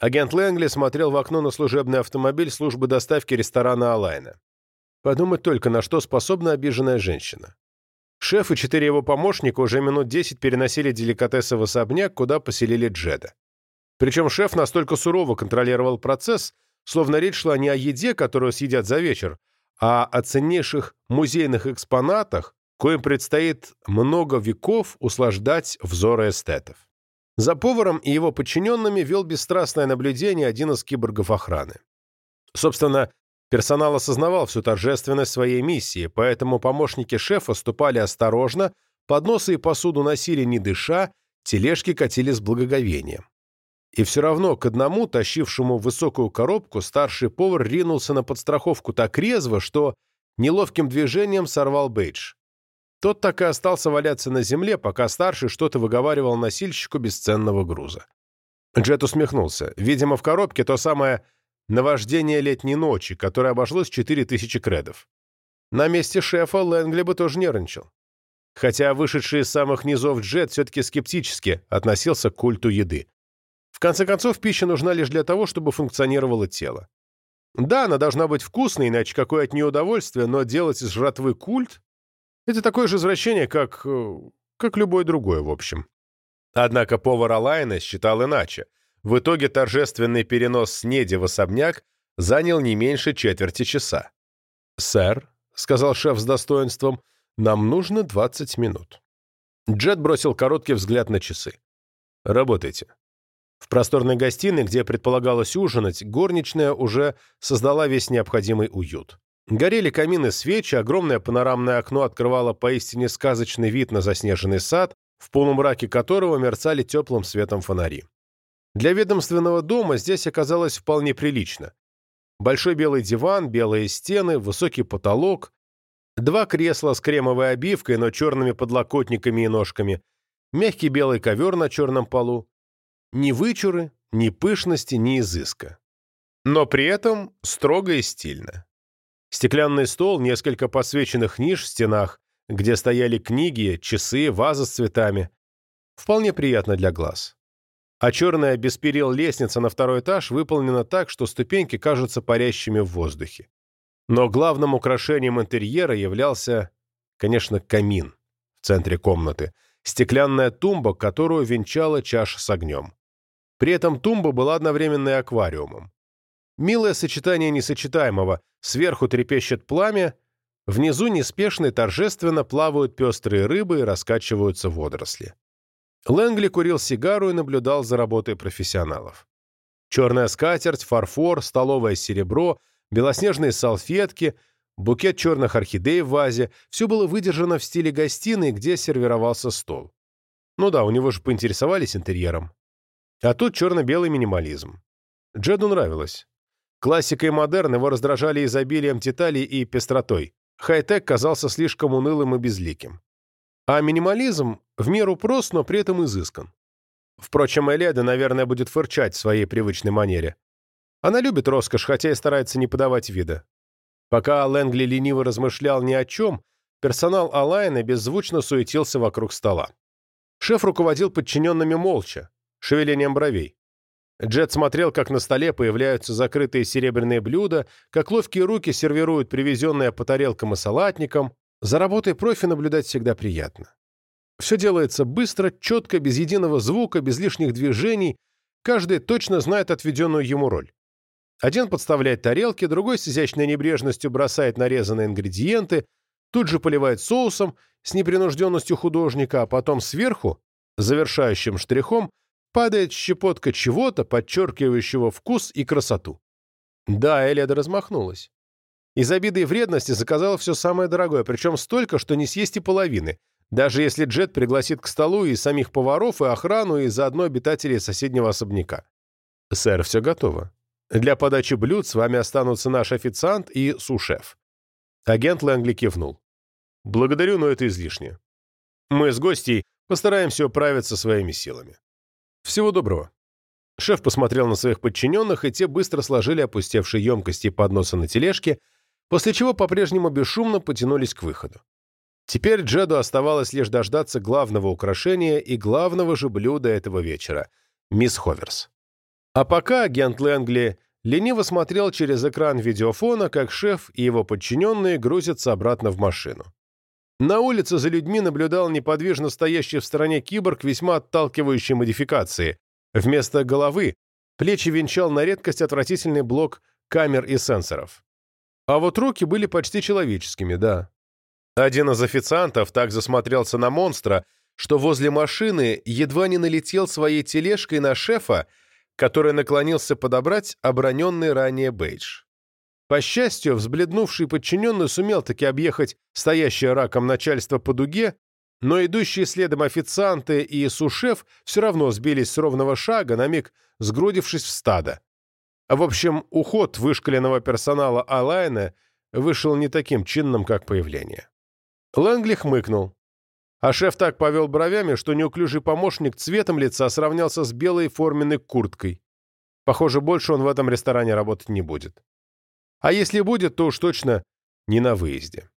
Агент Лэнгли смотрел в окно на служебный автомобиль службы доставки ресторана Алайна. Подумать только, на что способна обиженная женщина. Шеф и четыре его помощника уже минут десять переносили деликатесы в особняк, куда поселили Джеда. Причем шеф настолько сурово контролировал процесс, словно речь шла не о еде, которую съедят за вечер, а о ценнейших музейных экспонатах, коим предстоит много веков услаждать взоры эстетов. За поваром и его подчиненными вел бесстрастное наблюдение один из киборгов охраны. Собственно, персонал осознавал всю торжественность своей миссии, поэтому помощники шефа ступали осторожно, подносы и посуду носили не дыша, тележки катили с благоговением. И все равно к одному, тащившему высокую коробку, старший повар ринулся на подстраховку так резво, что неловким движением сорвал бейдж. Тот так и остался валяться на земле, пока старший что-то выговаривал носильщику бесценного груза. Джет усмехнулся. Видимо, в коробке то самое «наваждение летней ночи», которое обошлось 4000 кредов. На месте шефа Лэнгли бы тоже нервничал. Хотя вышедший из самых низов Джет все-таки скептически относился к культу еды. В конце концов, пища нужна лишь для того, чтобы функционировало тело. Да, она должна быть вкусной, иначе какое от нее удовольствие, но делать из жратвы культ – это такое же извращение, как... Э, как любое другое, в общем. Однако повар Алайна считал иначе. В итоге торжественный перенос снеди в особняк занял не меньше четверти часа. «Сэр», — сказал шеф с достоинством, — «нам нужно 20 минут». Джет бросил короткий взгляд на часы. «Работайте». В просторной гостиной, где предполагалось ужинать, горничная уже создала весь необходимый уют. Горели камины свечи, огромное панорамное окно открывало поистине сказочный вид на заснеженный сад, в полумраке которого мерцали теплым светом фонари. Для ведомственного дома здесь оказалось вполне прилично. Большой белый диван, белые стены, высокий потолок, два кресла с кремовой обивкой, но черными подлокотниками и ножками, мягкий белый ковер на черном полу, ни вычуры, ни пышности, ни изыска. Но при этом строго и стильно. Стеклянный стол, несколько подсвеченных ниш в стенах, где стояли книги, часы, вазы с цветами. Вполне приятно для глаз. А черная без перил лестница на второй этаж выполнена так, что ступеньки кажутся парящими в воздухе. Но главным украшением интерьера являлся, конечно, камин в центре комнаты, стеклянная тумба, которую венчала чаша с огнем. При этом тумба была одновременно и аквариумом. Милое сочетание несочетаемого. Сверху трепещет пламя, внизу неспешно и торжественно плавают пестрые рыбы и раскачиваются водоросли. Лэнгли курил сигару и наблюдал за работой профессионалов. Черная скатерть, фарфор, столовое серебро, белоснежные салфетки, букет черных орхидей в вазе – все было выдержано в стиле гостиной, где сервировался стол. Ну да, у него же поинтересовались интерьером. А тут черно-белый минимализм. Джеду нравилось. Классика и модерн его раздражали изобилием деталей и пестротой. Хай-тек казался слишком унылым и безликим. А минимализм в меру прост, но при этом изыскан. Впрочем, Эледа, наверное, будет фырчать в своей привычной манере. Она любит роскошь, хотя и старается не подавать вида. Пока Лэнгли лениво размышлял ни о чем, персонал Алайна беззвучно суетился вокруг стола. Шеф руководил подчиненными молча, шевелением бровей. Джет смотрел, как на столе появляются закрытые серебряные блюда, как ловкие руки сервируют привезенное по тарелкам и салатникам. За работой профи наблюдать всегда приятно. Все делается быстро, четко, без единого звука, без лишних движений. Каждый точно знает отведенную ему роль. Один подставляет тарелки, другой с изящной небрежностью бросает нарезанные ингредиенты, тут же поливает соусом с непринужденностью художника, а потом сверху, завершающим штрихом, падает щепотка чего-то, подчеркивающего вкус и красоту. Да, Эледа размахнулась. Из обиды и вредности заказала все самое дорогое, причем столько, что не съесть и половины, даже если Джет пригласит к столу и самих поваров, и охрану, и заодно обитателей соседнего особняка. «Сэр, все готово. Для подачи блюд с вами останутся наш официант и сушеф». Агент Лэнгли кивнул. «Благодарю, но это излишне. Мы с гостей постараемся управиться своими силами». «Всего доброго». Шеф посмотрел на своих подчиненных, и те быстро сложили опустевшие емкости и подносы на тележке, после чего по-прежнему бесшумно потянулись к выходу. Теперь Джеду оставалось лишь дождаться главного украшения и главного же блюда этого вечера — мисс Ховерс. А пока агент Лэнгли лениво смотрел через экран видеофона, как шеф и его подчиненные грузятся обратно в машину. На улице за людьми наблюдал неподвижно стоящий в стороне киборг весьма отталкивающей модификации. Вместо головы плечи венчал на редкость отвратительный блок камер и сенсоров. А вот руки были почти человеческими, да. Один из официантов так засмотрелся на монстра, что возле машины едва не налетел своей тележкой на шефа, который наклонился подобрать оброненный ранее бейдж. По счастью, взбледнувший подчиненный сумел таки объехать стоящее раком начальство по дуге, но идущие следом официанты и сушеф все равно сбились с ровного шага, на миг сгрудившись в стадо. В общем, уход вышкаленного персонала Алайна вышел не таким чинным, как появление. Лэнгли хмыкнул. А шеф так повел бровями, что неуклюжий помощник цветом лица сравнялся с белой форменной курткой. Похоже, больше он в этом ресторане работать не будет. А если будет, то уж точно не на выезде.